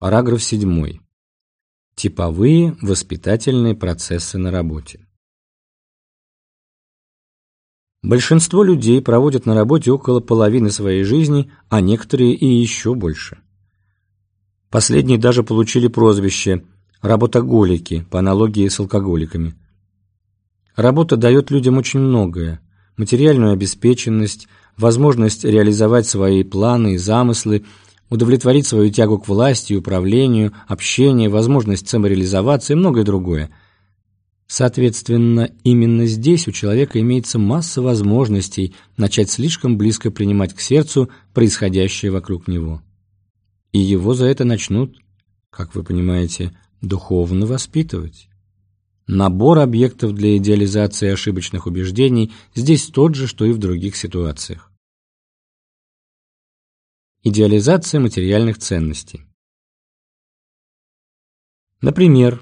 Параграф 7. Типовые воспитательные процессы на работе. Большинство людей проводят на работе около половины своей жизни, а некоторые и еще больше. Последние даже получили прозвище «работоголики» по аналогии с алкоголиками. Работа дает людям очень многое – материальную обеспеченность, возможность реализовать свои планы и замыслы – удовлетворить свою тягу к власти управлению, общение, возможность самореализоваться и многое другое. Соответственно, именно здесь у человека имеется масса возможностей начать слишком близко принимать к сердцу происходящее вокруг него. И его за это начнут, как вы понимаете, духовно воспитывать. Набор объектов для идеализации ошибочных убеждений здесь тот же, что и в других ситуациях. Идеализация материальных ценностей. Например,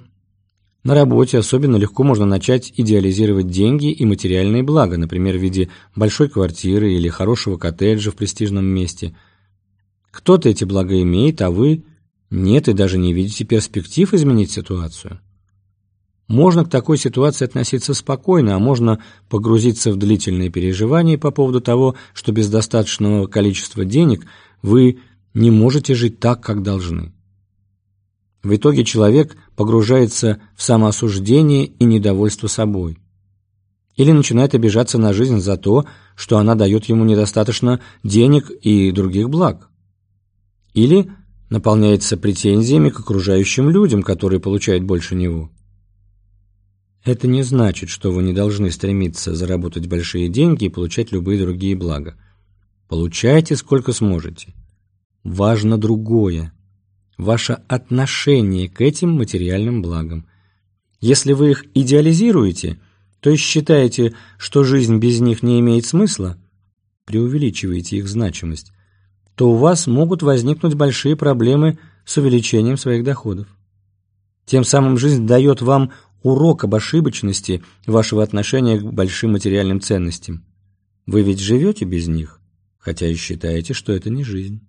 на работе особенно легко можно начать идеализировать деньги и материальные блага, например, в виде большой квартиры или хорошего коттеджа в престижном месте. Кто-то эти блага имеет, а вы нет и даже не видите перспектив изменить ситуацию. Можно к такой ситуации относиться спокойно, а можно погрузиться в длительные переживания по поводу того, что без достаточного количества денег – вы не можете жить так, как должны. В итоге человек погружается в самоосуждение и недовольство собой. Или начинает обижаться на жизнь за то, что она дает ему недостаточно денег и других благ. Или наполняется претензиями к окружающим людям, которые получают больше него. Это не значит, что вы не должны стремиться заработать большие деньги и получать любые другие блага. Получайте сколько сможете. Важно другое. Ваше отношение к этим материальным благам. Если вы их идеализируете, то есть считаете, что жизнь без них не имеет смысла, преувеличиваете их значимость, то у вас могут возникнуть большие проблемы с увеличением своих доходов. Тем самым жизнь дает вам урок об ошибочности вашего отношения к большим материальным ценностям. Вы ведь живете без них хотя и считаете, что это не жизнь.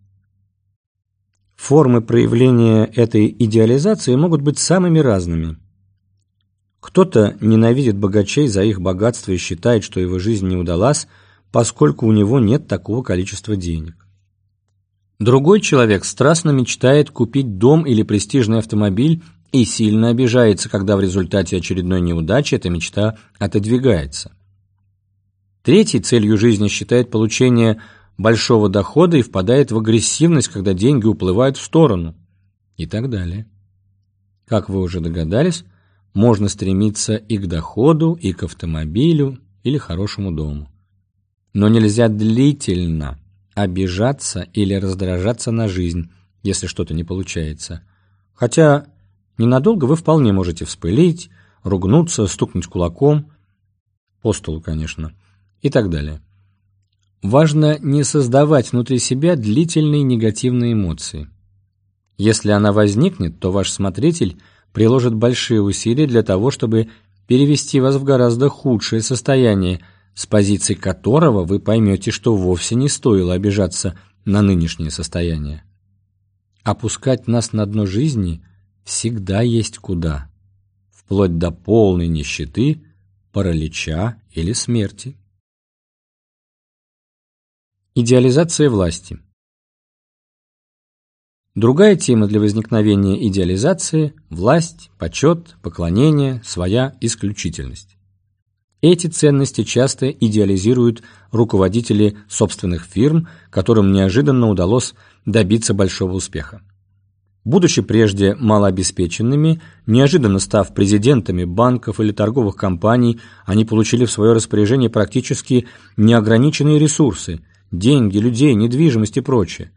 Формы проявления этой идеализации могут быть самыми разными. Кто-то ненавидит богачей за их богатство и считает, что его жизнь не удалась, поскольку у него нет такого количества денег. Другой человек страстно мечтает купить дом или престижный автомобиль и сильно обижается, когда в результате очередной неудачи эта мечта отодвигается. Третий целью жизни считает получение большого дохода и впадает в агрессивность, когда деньги уплывают в сторону и так далее. Как вы уже догадались, можно стремиться и к доходу, и к автомобилю или хорошему дому. Но нельзя длительно обижаться или раздражаться на жизнь, если что-то не получается. Хотя ненадолго вы вполне можете вспылить, ругнуться, стукнуть кулаком, по столу, конечно, и так далее. Важно не создавать внутри себя длительные негативные эмоции. Если она возникнет, то ваш смотритель приложит большие усилия для того, чтобы перевести вас в гораздо худшее состояние, с позиции которого вы поймете, что вовсе не стоило обижаться на нынешнее состояние. Опускать нас на дно жизни всегда есть куда, вплоть до полной нищеты, паралича или смерти. Идеализация власти. Другая тема для возникновения идеализации – власть, почет, поклонение, своя исключительность. Эти ценности часто идеализируют руководители собственных фирм, которым неожиданно удалось добиться большого успеха. Будучи прежде малообеспеченными, неожиданно став президентами банков или торговых компаний, они получили в свое распоряжение практически неограниченные ресурсы – деньги, людей, недвижимость и прочее.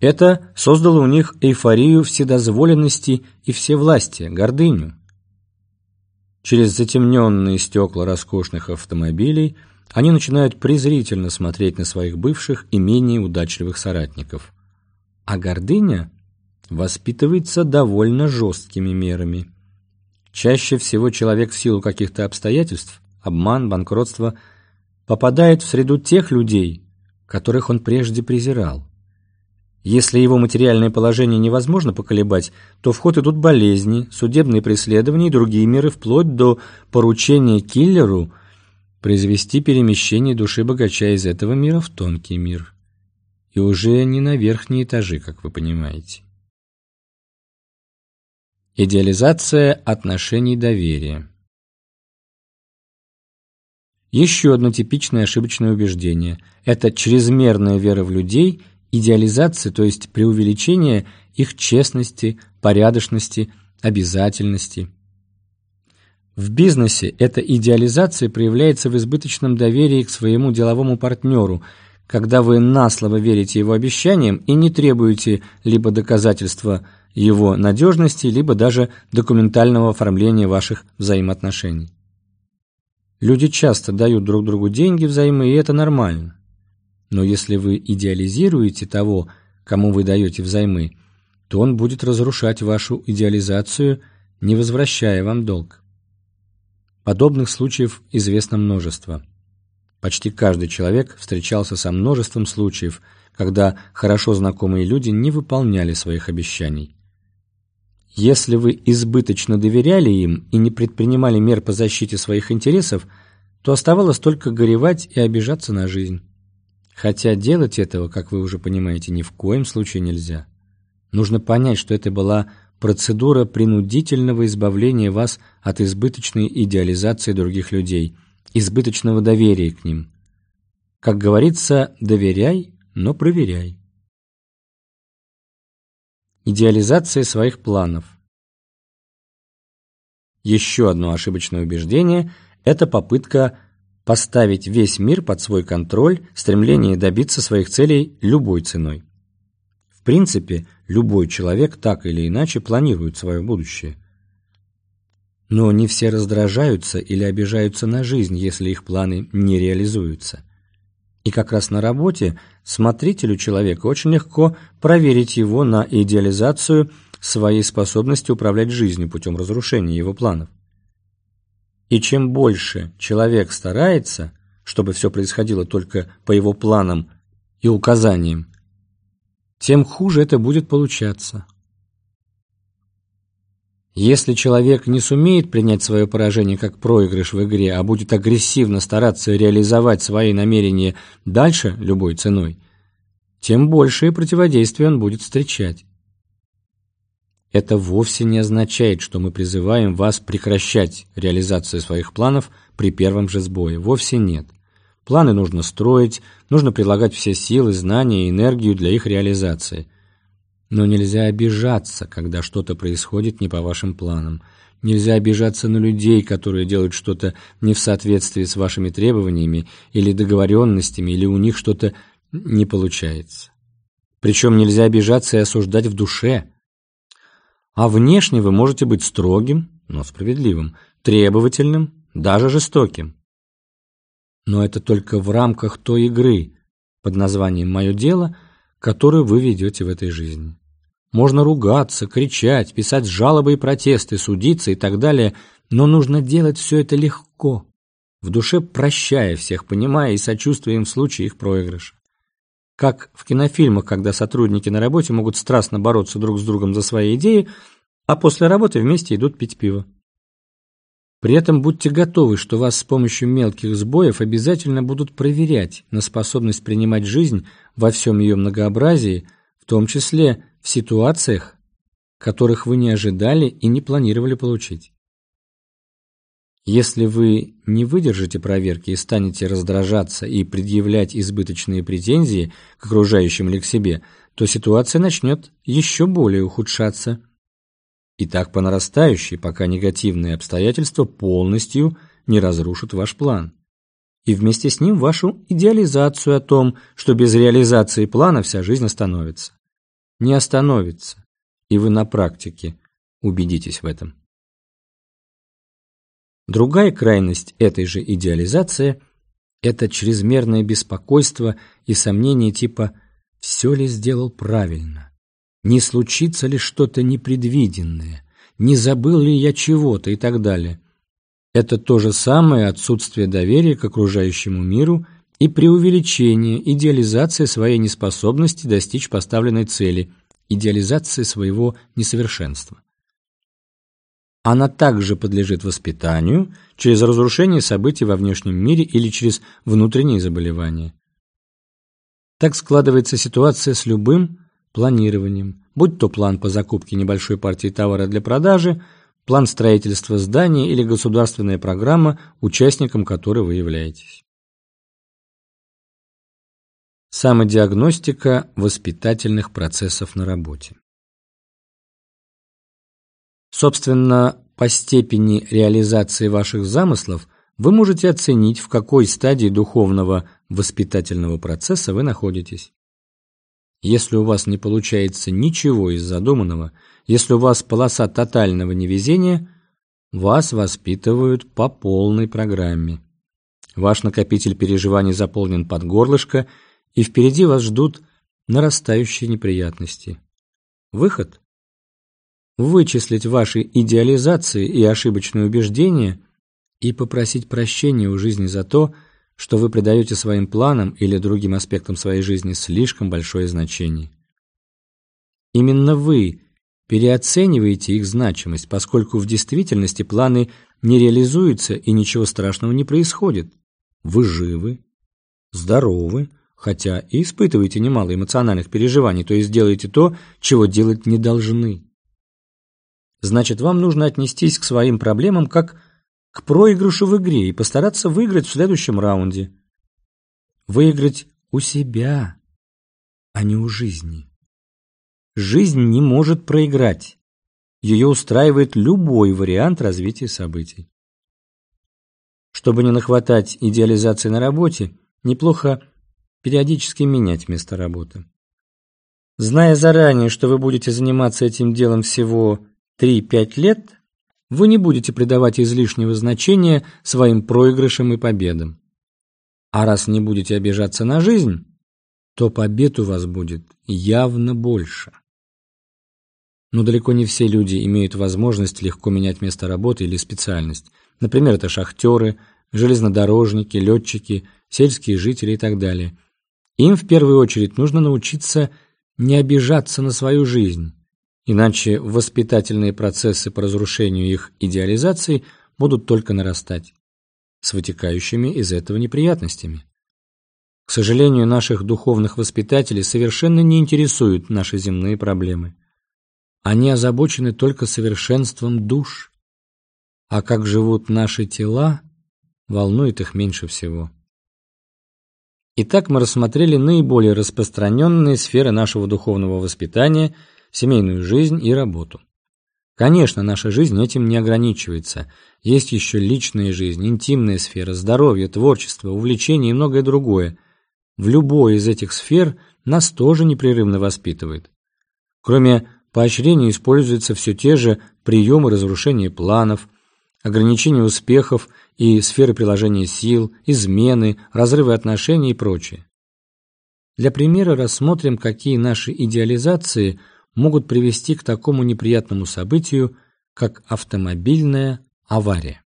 Это создало у них эйфорию вседозволенности и всевластия, гордыню. Через затемненные стекла роскошных автомобилей они начинают презрительно смотреть на своих бывших и менее удачливых соратников. А гордыня воспитывается довольно жесткими мерами. Чаще всего человек в силу каких-то обстоятельств, обман, банкротство – попадает в среду тех людей, которых он прежде презирал. Если его материальное положение невозможно поколебать, то в ход идут болезни, судебные преследования и другие меры, вплоть до поручения киллеру произвести перемещение души богача из этого мира в тонкий мир. И уже не на верхние этажи, как вы понимаете. Идеализация отношений доверия. Еще одно типичное ошибочное убеждение – это чрезмерная вера в людей – идеализация, то есть преувеличение их честности, порядочности, обязательности. В бизнесе эта идеализация проявляется в избыточном доверии к своему деловому партнеру, когда вы на слово верите его обещаниям и не требуете либо доказательства его надежности, либо даже документального оформления ваших взаимоотношений. Люди часто дают друг другу деньги взаймы, и это нормально. Но если вы идеализируете того, кому вы даете взаймы, то он будет разрушать вашу идеализацию, не возвращая вам долг. Подобных случаев известно множество. Почти каждый человек встречался со множеством случаев, когда хорошо знакомые люди не выполняли своих обещаний. Если вы избыточно доверяли им и не предпринимали мер по защите своих интересов, то оставалось только горевать и обижаться на жизнь. Хотя делать этого, как вы уже понимаете, ни в коем случае нельзя. Нужно понять, что это была процедура принудительного избавления вас от избыточной идеализации других людей, избыточного доверия к ним. Как говорится, доверяй, но проверяй. Идеализация своих планов. Еще одно ошибочное убеждение – это попытка поставить весь мир под свой контроль, стремление добиться своих целей любой ценой. В принципе, любой человек так или иначе планирует свое будущее. Но не все раздражаются или обижаются на жизнь, если их планы не реализуются. И как раз на работе смотрителю человека очень легко проверить его на идеализацию своей способности управлять жизнью путем разрушения его планов. И чем больше человек старается, чтобы все происходило только по его планам и указаниям, тем хуже это будет получаться. Если человек не сумеет принять свое поражение как проигрыш в игре, а будет агрессивно стараться реализовать свои намерения дальше любой ценой, тем большее противодействие он будет встречать. Это вовсе не означает, что мы призываем вас прекращать реализацию своих планов при первом же сбое. Вовсе нет. Планы нужно строить, нужно прилагать все силы, знания и энергию для их реализации. Но нельзя обижаться, когда что-то происходит не по вашим планам. Нельзя обижаться на людей, которые делают что-то не в соответствии с вашими требованиями или договоренностями, или у них что-то не получается. Причем нельзя обижаться и осуждать в душе – а внешне вы можете быть строгим, но справедливым, требовательным, даже жестоким. Но это только в рамках той игры под названием «Мое дело», которую вы ведете в этой жизни. Можно ругаться, кричать, писать жалобы и протесты, судиться и так далее, но нужно делать все это легко, в душе прощая всех, понимая и сочувствуя им в случае их проигрыша. Как в кинофильмах, когда сотрудники на работе могут страстно бороться друг с другом за свои идеи, а после работы вместе идут пить пиво. При этом будьте готовы, что вас с помощью мелких сбоев обязательно будут проверять на способность принимать жизнь во всем ее многообразии, в том числе в ситуациях, которых вы не ожидали и не планировали получить. Если вы не выдержите проверки и станете раздражаться и предъявлять избыточные претензии к окружающим или к себе, то ситуация начнет еще более ухудшаться. И так по нарастающей, пока негативные обстоятельства полностью не разрушат ваш план. И вместе с ним вашу идеализацию о том, что без реализации плана вся жизнь остановится. Не остановится. И вы на практике убедитесь в этом. Другая крайность этой же идеализации – это чрезмерное беспокойство и сомнения типа «все ли сделал правильно?», «не случится ли что-то непредвиденное?», «не забыл ли я чего-то?» и так далее. Это то же самое отсутствие доверия к окружающему миру и преувеличение, идеализация своей неспособности достичь поставленной цели, идеализация своего несовершенства. Она также подлежит воспитанию через разрушение событий во внешнем мире или через внутренние заболевания. Так складывается ситуация с любым планированием, будь то план по закупке небольшой партии товара для продажи, план строительства здания или государственная программа, участником которой вы являетесь. Самодиагностика воспитательных процессов на работе. Собственно, по степени реализации ваших замыслов вы можете оценить, в какой стадии духовного воспитательного процесса вы находитесь. Если у вас не получается ничего из задуманного, если у вас полоса тотального невезения, вас воспитывают по полной программе. Ваш накопитель переживаний заполнен под горлышко – и впереди вас ждут нарастающие неприятности. Выход? Вычислить ваши идеализации и ошибочные убеждения и попросить прощения у жизни за то, что вы придаете своим планам или другим аспектам своей жизни слишком большое значение. Именно вы переоцениваете их значимость, поскольку в действительности планы не реализуются и ничего страшного не происходит. Вы живы, здоровы, хотя и испытываете немало эмоциональных переживаний, то есть делаете то, чего делать не должны. Значит, вам нужно отнестись к своим проблемам как к проигрышу в игре и постараться выиграть в следующем раунде. Выиграть у себя, а не у жизни. Жизнь не может проиграть. Ее устраивает любой вариант развития событий. Чтобы не нахватать идеализации на работе, неплохо периодически менять место работы. Зная заранее, что вы будете заниматься этим делом всего 3-5 лет, вы не будете придавать излишнего значения своим проигрышам и победам. А раз не будете обижаться на жизнь, то побед у вас будет явно больше. Но далеко не все люди имеют возможность легко менять место работы или специальность. Например, это шахтеры, железнодорожники, летчики, сельские жители и так далее – им в первую очередь нужно научиться не обижаться на свою жизнь, иначе воспитательные процессы по разрушению их идеализации будут только нарастать, с вытекающими из этого неприятностями. К сожалению, наших духовных воспитателей совершенно не интересуют наши земные проблемы. Они озабочены только совершенством душ, а как живут наши тела, волнует их меньше всего. Итак, мы рассмотрели наиболее распространенные сферы нашего духовного воспитания, семейную жизнь и работу. Конечно, наша жизнь этим не ограничивается. Есть еще личная жизнь, интимная сфера, здоровье, творчество, увлечения и многое другое. В любой из этих сфер нас тоже непрерывно воспитывает. Кроме поощрения используются все те же приемы разрушения планов, ограничения успехов и сферы приложения сил, измены, разрывы отношений и прочее. Для примера рассмотрим, какие наши идеализации могут привести к такому неприятному событию, как автомобильная авария.